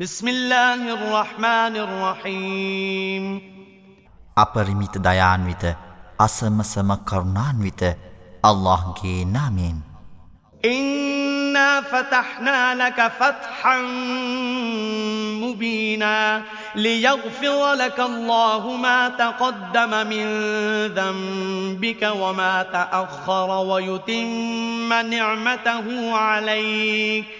بسم الله الرحمن الرحيم අපරිමිත දයාන්විත අසමසම කරුණාන්විත අල්ලාහ්ගේ නාමයෙන් إنا فتحنا لك فتحا مبينا ليغفر لك الله ما تقدم من ذنبك وما تأخر ويتم نعمته عليك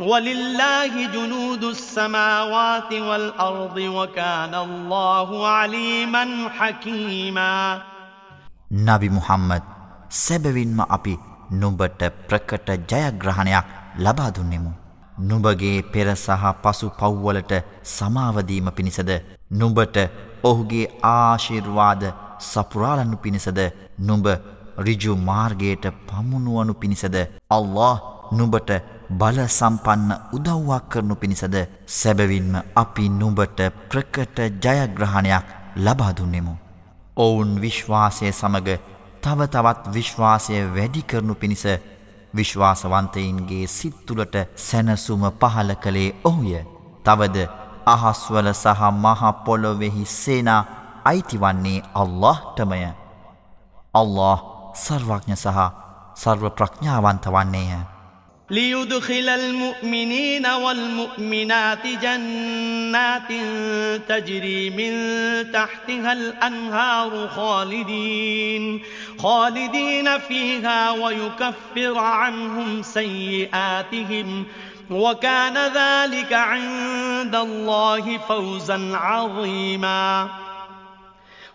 وَلِلَّهِ جُنُودُ السَّمَاوَاتِ وَالْأَرْضِ وَكَانَ اللَّهُ عَلِيمًا حَكِيمًا නබි මුහම්මද් සැබවින්ම අපි නුඹට ප්‍රකට ජයග්‍රහණයක් ලබා දුන්නෙමු. නුඹගේ පෙර සහ පසු පව්වලට සමාව දීම පිණිසද නුඹට ඔහුගේ ආශිර්වාද සපුරාලනු පිණිසද නුඹ ඍජු මාර්ගයට පමුණුවනු පිණිසද අල්ලාහ් නුඹට බල සම්පන්න උදව්වක් කරනු පිණිසද සැබවින්ම අපි නුඹට ප්‍රකට ජයග්‍රහණයක් ලබා දුන්නෙමු. ඔවුන් විශ්වාසය සමග තව තවත් විශ්වාසය වැඩි කරනු පිණිස විශ්වාසවන්තයින්ගේ සිත් තුළට සැනසුම පහල කළේ ඔහුය. තවද අහස්වල සහ මහපොලොවෙහි සේනා අයිතිවන්නේ අල්لهටමය. අල්له සර්වඥ සහ සර්ව ප්‍රඥාවන්ත වන්නේය. ليدخل المؤمنين والمؤمنات جنات تجري من تحتها الأنهار خالدين خالدين فيها ويكفر عنهم سيئاتهم وكان ذلك عند الله فوزا عظيما.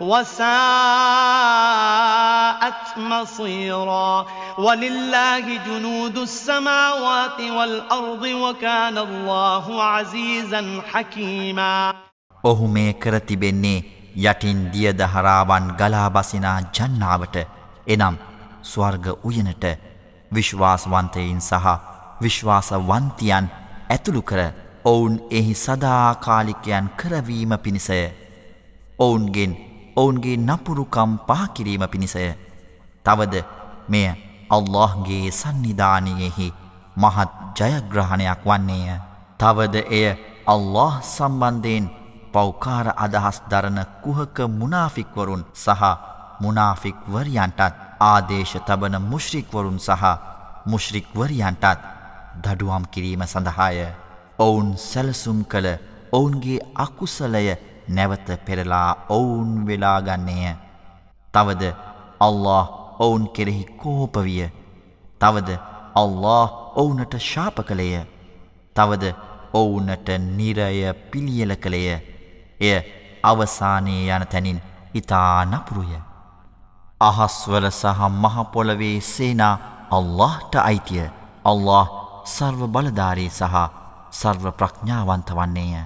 وساءت مصيرا ولله جنود السماوات والأرض وكان الله عزيزا حكيما ඔහු මේ කර තිබෙන්නේ යටින් දියදහරාවන් ගලා බසිනා ජන්නාවට එනම් ස්වර්ග උයනට විශ්වාසවන්තයින් සහ විශ්වාසවන්තියන් ඇතුළු කර ඔවුන් එහි සදාකාලිකයන් කරවීම පිණිසය. ඔවුන්ගෙන් ඔවුන්ගේ නපුරුකම් පහකිරීම පිණිසය. තවද මෙය අල්لهගේ සන්නිධානයෙහි මහත් ජයග්‍රහණයක් වන්නේය. තවද එය අල්له සම්බන්ධයෙන් පෞකාර අදහස් දරන කුහක මුණාෆික්වරුන් සහ මුණාෆික්වරියන්ටත් ආදේශ තබන මුශ්‍රික්වරුන් සහ මුශ්‍රික්වරියන්ටත් දඩුවම් කිරීම සඳහාය. ඔවුන් සැලසුම් කළ ඔවුන්ගේ අකුසලය නැවත පෙරලා ඔවුන් වෙලාගන්නේය තවද අල්له ඔවුන් කෙරෙහි කෝපවිය තවද අල්له ඔවුනට ශාප කළේය. තවද ඔවුනට නිරය පිළියල කළේය. එය අවසානයේ යන තැනින් ඉතා නපුරුය. අහස්වල සහ මහපොළවේ සේනා අල්لهට අයිතිය. අල්له සර්ව බලධාරී සහ සර්ව ප්‍රඥාවන්ත වන්නේය.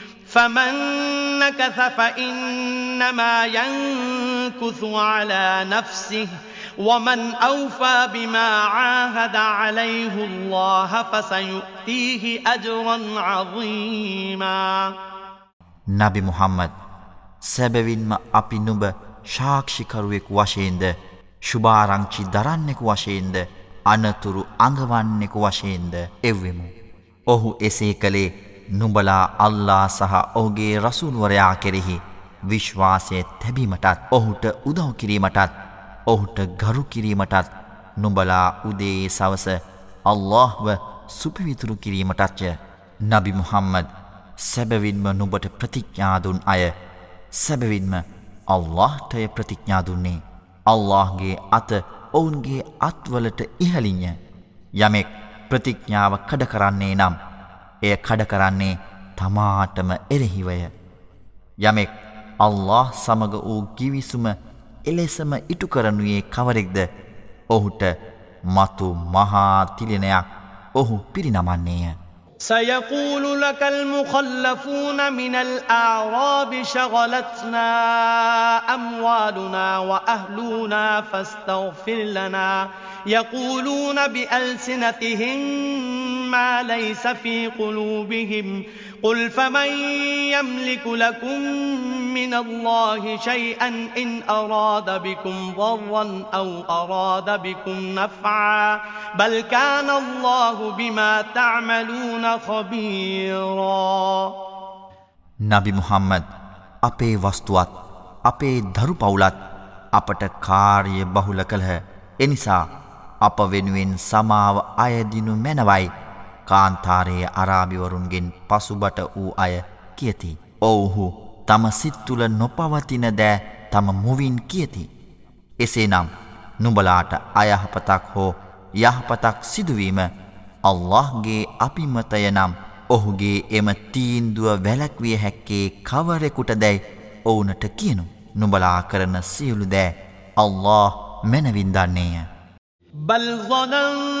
فمن نكث فإنما ينكث على نفسه ومن أوفى بما عاهد عليه الله فسيؤتيه أجرا عظيما නබි මුහම්මද් සැබවින්ම අපි නුඹ ශාක්ෂිකරුවෙකු වශයෙන්ද ශුභාරංචි දරන්නෙකු වශයෙන්ද අනතුරු අඟවන්නෙකු වශයෙන්ද එව්වෙමු. ඔහු එසේ කළේ නුඹලා අල්ලා සහ ඔහුගේ රසුන්වරයා කෙරෙහි විශ්වාසය තැබීමටත් ඔහුට උදව් කිරීමටත් ඔහුට ගරු කිරීමටත් නුඹලා උදේ සවස අල්لهව සුපිවිතුරු කිරීමටත්ය නබි මුහම්මද සැබවින්ම නුබට ප්‍රතිඥාදුන් අය සැබවින්ම අල්لهටය ප්‍රතිඥාදුන්නේ අල්لهගේ අත ඔවුන්ගේ අත්වලට ඉහලින්ය යමෙක් ප්‍රතිඥාව කඩ කරන්නේ නම් එය කඩ කරන්නේ තමාටම එරෙහිවය. යමෙක් අල්له සමඟ වූ ගිවිසුම එලෙසම ඉටු කරනුයේ කවරෙක්ද ඔහුට මතු මහා තිලිනයක් ඔහු පිරිනමන්නේය. سيقول لك المخلفون من الأعراب شغلتنا أموالنا وأهلنا فاستغفر لنا يقولون بألسنتهم ما ليس في قلوبهم قل فمن يملك لكم من الله شيئا إن أراد بكم ضرا أو أراد بكم نفعا بل كان الله بما تعملون خبيرا نبي محمد අපේ වස්තුවත් අපේ දරු පවුලත් අපට කාර්ය බහුල කළහ එනිසා අප වෙනුවෙන් සමාව අයදිනු මැනවයි කාන්තාරයේ අරාබිවරුන්ගෙන් පසුබට වූ අය කියති. ඔවුහු තම සිත්තුල නොපවතින දෑ තම මුවින් කියති. එසේනම් නුබලාට අයහපතක් හෝ යහපතක් සිදුවීම අල්لهගේ අපිමතය නම් ඔහුගේ එම තීන්දුව වැලැක්විය හැක්කේ කවරෙකුට දැයි ඔවුනට කියනු. නුබලා කරන සියලු දෑ අල්له මැනවින්දන්නේය. بل ظننتم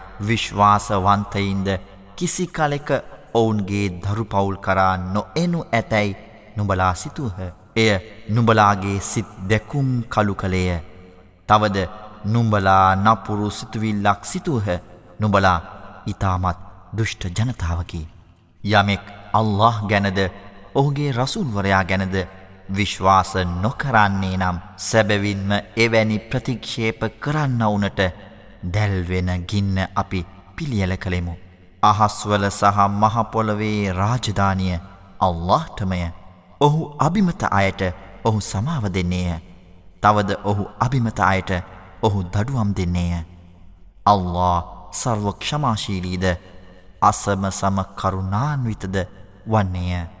විශ්වාසවන්තයින්ද කිසි කලෙක ඔවුන්ගේ දරුපවුල් කරා නොඑනු ඇතැයි නුබලා සිතුහ. එය නුබලාගේ සිත් දැකුම් කළු කළේය. තවද නුඹලා නපුරු සිතුවිල්ලක් සිතුහ නුබලා ඉතාමත් දුෂ්ට ජනතාවකි. යමෙක් අල්له ගැනද ඔහුගේ රසුල්වරයා ගැනද විශ්වාස නොකරන්නේ නම් සැබැවින්ම එවැනි ප්‍රතික්ෂේප කරන්න වනට දැල්වෙන ගින්න අපි පිළියල කළෙමු. අහස්වල සහ මහපොළවේ රාජධානිය අල්لهටමය ඔහු අභිමත අයට ඔහු සමාව දෙන්නේය. තවද ඔහු අභිමත අයට ඔහු දඩුවම් දෙන්නේය. අල්له සර්වක්ෂමාශීලීද අසම සම කරුණාන්විතද වන්නේය.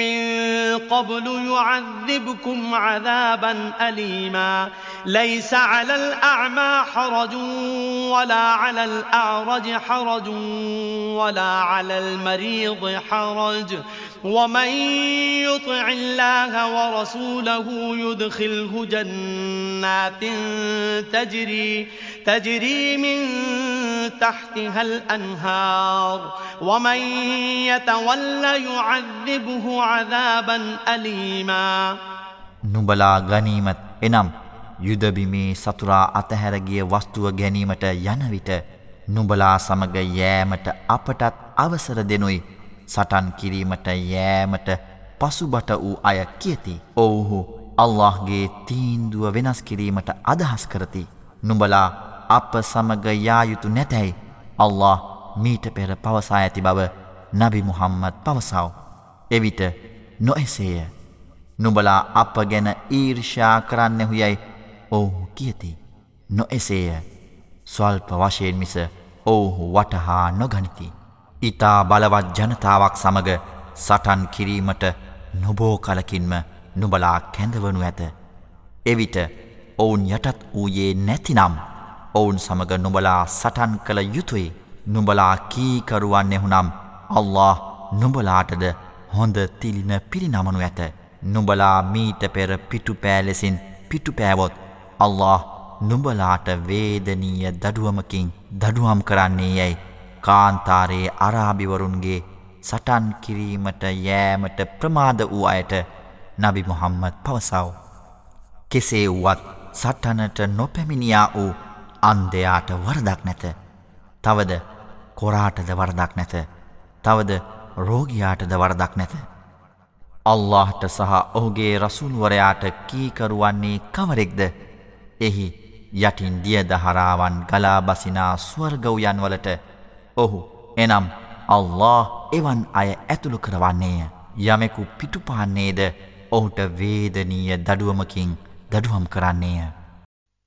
من قبل يعذبكم عذابا أليما. ليس على الأعمى حرج ولا على الأعرج حرج ولا على المريض حرج. ومن يطع الله ورسوله يدخله جنات تجري تجري من تحتها الأنهار ومن يتول يعذبه عذابا أليما. නුඹලා ගනීමත් එනම් යුදබිමේ සතුරා අතහැරගිය වස්තුව ගැනීමට යනවිට නුඹලා සමග යෑමට අපටත් අවසර දෙනුයි. සටන් කිරීමට යෑමට පසුබට වූ අය කියති ඔවුහු අල්لهගේ තීන්දුව වෙනස් කිරීමට අදහස් කරති. නුඹලා අප සමග යායුතු නැතැයි අල්له මීට පෙර පවසා ඇති බව නබි මුහම්මත් පවසාව. එවිට නොඑසේය. නුඹලා අප ගැන ඊර්ෂා කරන්නෙහු යැයි ඔවුහු කියති. නොඑසේය. ස්වල්ප වශයෙන් මිස ඔවුහු වටහා නොගනිති. ඉතා බලවත් ජනතාවක් සමග සටන් කිරීමට නොබෝ කලකින්ම නුබලා කැඳවනු ඇත. එවිට ඔවුන් යටත් වූයේ නැතිනම් ඔවුන් සමග නුඹලා සටන් කළ යුතුයි නුඹලා කීකරුවන්නෙහුනම් අල්له නුඹලාටද හොඳ තිලින පිරිනමනු ඇත නුඹලා මීට පෙර පිටු පෑලෙසින් පිටු පෑවොත් අල්له නුඹලාට වේදනීය දඩුවමකින් දඩුවම් කරන්නේ යැයි කාන්තාරයේ අරාභිවරුන්ගේ සටන් කිරීමට යෑමට ප්‍රමාද වූ අයට නබි මොහම්මත් පවසව්. කෙසේ වුවත් සටනට නොපැමිණියා වූ අන්දයාට වරදක් නැත. තවද කොරාටද වරදක් නැත. තවද රෝගියාටද වරදක් නැත. අල්لهට සහ ඔහුගේ රසුල්වරයාට කීකරුවන්නේ කවරෙක්ද එහි යටින් දියදහරාවන් ගලා බසිනා ස්වර්ගවයන්වලට ඔහු එනම් අල්له එවන් අය ඇතුළු කරවන්නේය යමෙකු පිටුපාන්නේද ඔහුට වේදනීය දඩුවමකින් දඩුවම් කරන්නේය.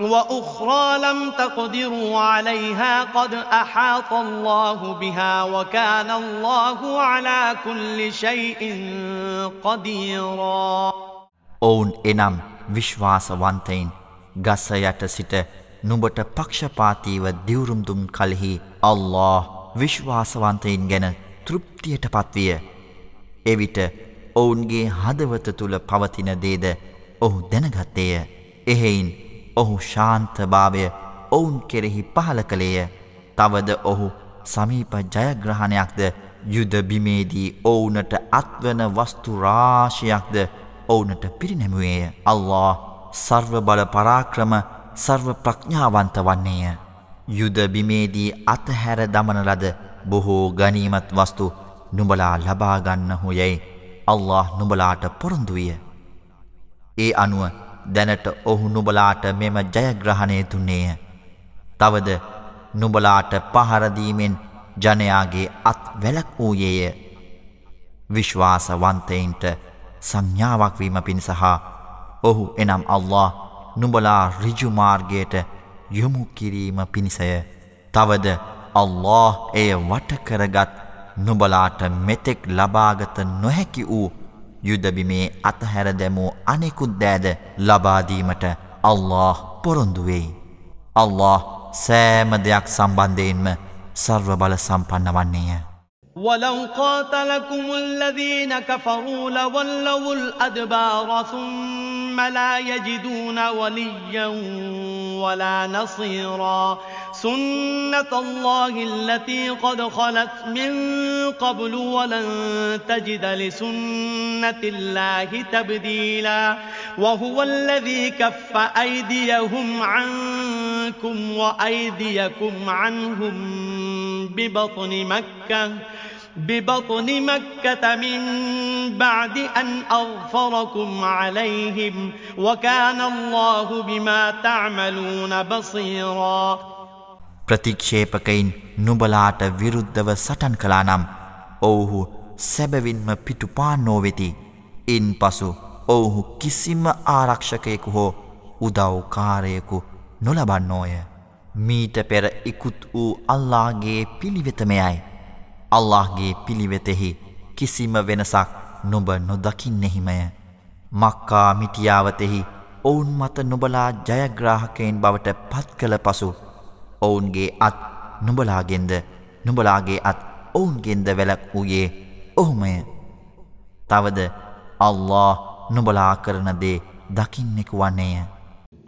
وأخرى لم تقدروا عليها قد أحاط الله بها وكان الله على كل شيء قديرا ඔවුන් එනම් විශ්වාසවන්තයින් ගස යට සිට නුඹට පක්ෂපාතීව දිවුරුම් දුන් කලෙහි අල්ලාහ් විශ්වාසවන්තයින් ගැන තෘප්තියට පත්විය. එවිට ඔවුන්ගේ හදවත තුල පවතින දේද ඔහු දැනගත්තේය. එහෙයින් ඔහු ශාන්තභාවය ඔවුන් කෙරෙහි පහල කළේය තවද ඔහු සමීප ජයග්‍රහණයක්ද යුදබිමේදී ඔවුනට අත්වන වස්තුරාශයක්ද ඔවුනට පිරිනැමුවේය අල්له සර්ව බල පරාක්‍රම සර්ව ප්‍රඥාවන්ත වන්නේය. යුදබිමේදී අතහැර දමනලද බොහෝ ගනීමත් වස්තු නුබලා ලබාගන්න හොයැයි අල්له නුබලාට පොරොන්දුවිය. ඒ අනුව දැනට ඔහු නුබලාට මෙම ජයග්‍රහණය තුන්නේය. තවද නුබලාට පහරදීමෙන් ජනයාගේ අත් වැලක් වූයේය. විශ්වාසවන්තයින්ට සංඥාවක්වීම පිණිසහ ඔහු එනම් අල්له නුබලා රිජුමාර්ගයට යොමු කිරීම පිණිසය. තවද අල්له එය වටකරගත් නුබලාට මෙතෙක් ලබාගත නොහැකි වූ යුදබිමේ අතහැර දැමූ අනෙකුත් දෑද ලබාදීමට අල්له පොරොන්දුවෙයි. අල්له සෑම දෙයක් සම්බන්ධයෙන්ම සර්ව බල සම්පන්න වන්නේය. ولو قاتلكم الذين كفروا لولوا الأدبار ثم لا يجدون وليا ولا نصيرا سنة الله التي قد خلت من قبل ولن تجد لسنة الله تبديلا وهو الذي كف أيديهم عنكم وأيديكم عنهم ببطن مكة ببطن مكة من بعد أن أغفركم عليهم وكان الله بما تعملون بصيرا ප්‍රතික්ෂේපකයින් නුබලාට විරුද්ධව සටන් කලා නම් ඔවුහු සැබවින්ම පිටුපා නෝවෙති. ඉන් පසු ඔවුහු කිසිම ආරක්ෂකයෙකු හෝ උදව්කාරයෙකු නොලබන්නෝය. මීට පෙර ඉකුත් වූ අල්ලාගේ පිළිවෙතමයයි අල්لهගේ පිළිවෙතෙහි කිසිම වෙනසක් නොබ නොදකින්නෙහිමය. මක්කා මිටියාවතෙහි ඔවුන් මත නොබලා ජයග්‍රාහකයෙන් බවට පත් කළ පසු ඔවුන්ගේ අත් නුඹලාගෙන්ද නුඹලාගේ අත් ඔවුන්ගෙන්ද වැලක් වූයේ ඔහුමය. තවද අල්له නුබලා කරනදේ දකින්නෙකු වන්නේය.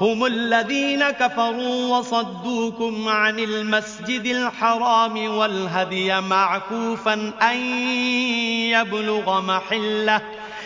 هم الذين كفروا وصدوكم عن المسجد الحرام والهدي معكوفا أن يبلغ محله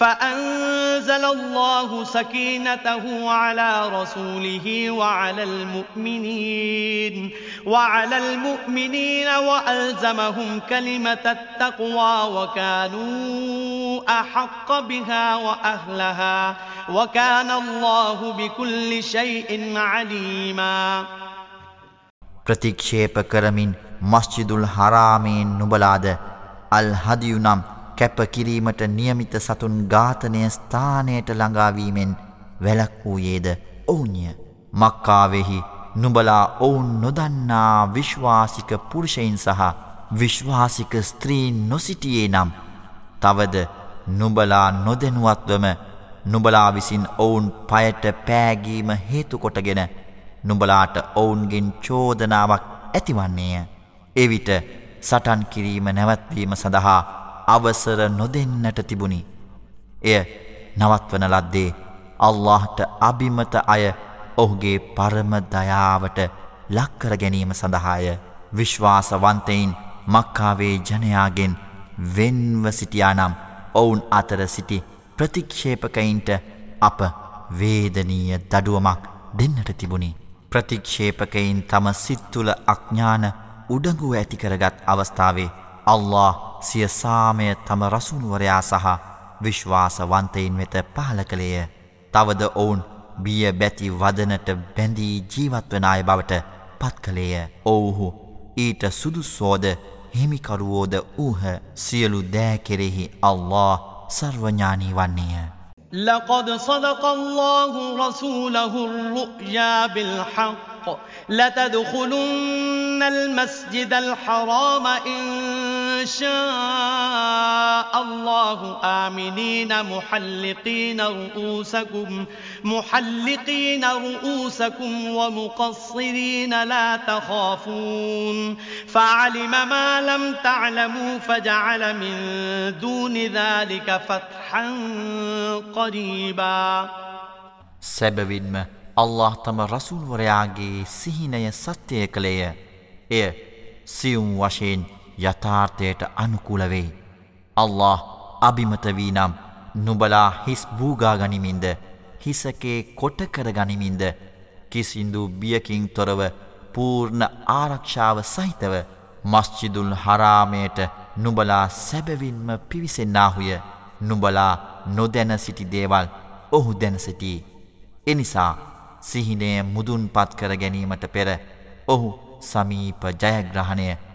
فأنزل الله سكينته على رسوله وعلى المؤمنين وعلى المؤمنين وألزمهم كلمة التقوى وكانوا أحق بها وأهلها وكان الله بكل شيء عليما ප්‍රතික්ෂේප කරමින් මස්ජිදුල් හරාමයෙන් නුබලාද අල් හදියු නම් කැප කිරීමට නියමිත සතුන් ඝාතනය ස්ථානයට ළඟාවීමෙන් වැලක් වූයේද ඔවුන්ය මක්කාවෙහි නුබලා ඔවුන් නොදන්නා විශ්වාසික පුරුෂයින් සහ විශ්වාසික ස්ත්‍රීන් නොසිටියේ නම් තවද නුබලා නොදැනුවත්වම නුබලා විසින් ඔවුන් පයට පෑගීම හේතුකොටගෙන නුබලාට ඔවුන්ගෙන් චෝදනාවක් ඇතිවන්නේය. එවිට සටන් කිරීම නැවත්වීම සඳහා අවසර නොදෙන්නට තිබුණි. එය නවත්වන ලද්දේ අල්لهට අභිමත අය ඔහුගේ පරම දයාවට ලක්කර ගැනීම සඳහාය විශ්වාසවන්තයින් මක්කාවේ ජනයාගෙන් වෙන්ව සිටියානම් ඔවුන් අතර සිටි ප්‍රතික්ෂේපකයින්ට අප වේදනීය දඩුවමක් දෙන්නට තිබුණි. ප්‍රතික්ෂේපකයින් තම සිත්තුල අඥ්ඥාන උඩඟුව ඇතිකරගත් අවස්ථාවේ අල්له සිය සාමය තම රසුන්වරයා සහ විශ්වාසවන්තයින් වෙත පාල කළේය. තවද ඔවුන් බිය බැති වදනට බැඳී ජීවත්වනාය බවට පත් කළේය. ඔවුහු ඊට සුදුස්සෝද හිමිකරුවෝද වූහ සියලු දෑ කෙරෙහි අල්له සර්වඥානී වන්නේය. لقد صدق الله رسوله الرؤيا بالحق لتدخلن المسجد الحرام إن شاء الله. آمنين محلقين رؤوسكم محلقين رؤوسكم ومقصرين لا تخافون. فعلم ما لم تعلموا فجعل من دون ذلك فتحا قريبا. සැබවින්ම الله තම රසුල්වරයාගේ سهنا සත්‍යය කළේය إيه سيوم وشين යථාර්ථයට අනුකූලවෙයි. අල්له අභිමතවී නම් නුබලා හිස් භූගාගනිමින්ද හිසකේ කොටකර ගනිමින්ද කිසිදු බියකින් තොරව පූර්ණ ආරක්ෂාව සහිතව මස්චිදුල් හරාමයට නුබලා සැබවින්ම පිවිසෙන්නාහුය නුබලා නොදැන සිටි දේවල් ඔහු දැන සිටී. එනිසා සිහිනය මුදුන් පත් කර ගැනීමට පෙර ඔහු සමීප ජයග්‍රහණය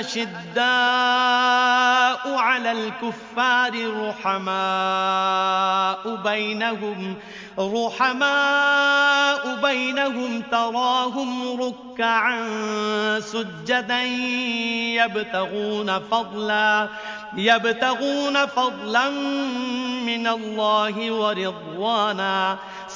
أشداء على الكفار رحماء بينهم رحماء بينهم تراهم ركعا سجدا يبتغون فضلا يبتغون فضلا من الله ورضوانا.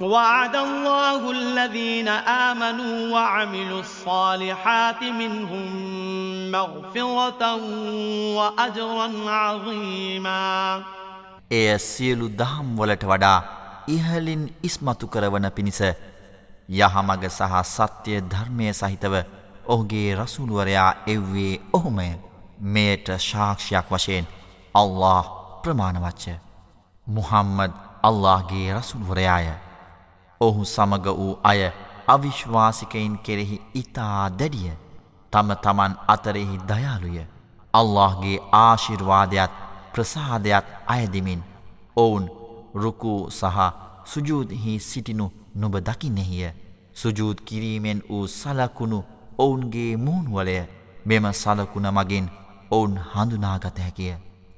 وعد الله الذين آمنوا وعملوا الصالحات منهم مغفرة وأجرا عظيما. එය සියලු දහම් වලට වඩා ඉහලින් ඉස්මතු කරවන පිණිස යහමග සහ සත්‍ය ධර්මය සහිතව ඔහුගේ රසුළුවරයා එව්වේ ඔහුමය. මෙයට ශාක්ෂයක් වශයෙන් අල්له ප්‍රමාණවච්ච මුහම්මද අල්لهගේ රසුල්වරයාය. ඔහු සමග වූ අය අවිශ්වාසිකයින් කෙරෙහි ඉතා දැඩිය. තම තමන් අතරෙහි දයාලුය. අල්لهගේ ආශිර්වාදයක් ප්‍රසාදයක් අයදිමින් ඔවුන් රුකූ සහ සුජූදහි සිටිනු නොබ දකින්නෙහිය. සුජූත් කිරීමෙන් වූ සලකුණු ඔවුන්ගේ මූුණුවලය. මෙම සලකුණ මගින් ඔවුන් හඳුනාගත හැකිය.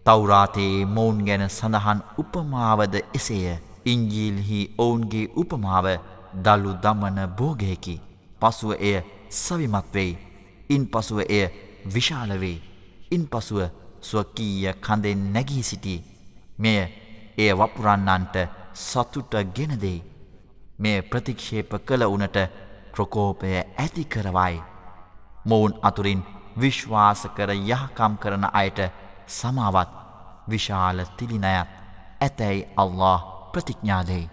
තවරාතයේ මොවුන් ගැන සඳහන් උපමාවද එසේය. ඉංජීල්හි ඔවුන්ගේ උපමාව දල්ලු දමන බෝගයකි පසුව එය සවිමත්වෙයි ඉන් පසුව එය විශාලවෙයි ඉන් පසුව ස්වකීය කඳෙන් නැගී සිටි. මෙය එය වපුරන්නන්ට සතුට ගෙනදෙයි මෙය ප්‍රතික්ෂේප කළ වනට ප්‍රකෝපය ඇති කරවයි. මොවුන් අතුරින් විශ්වාස කර යහකම් කරන අයට සමාවත් විශාල තිලිනයත් ඇතැයි අල්له ප්‍රතිඥාදෙයි.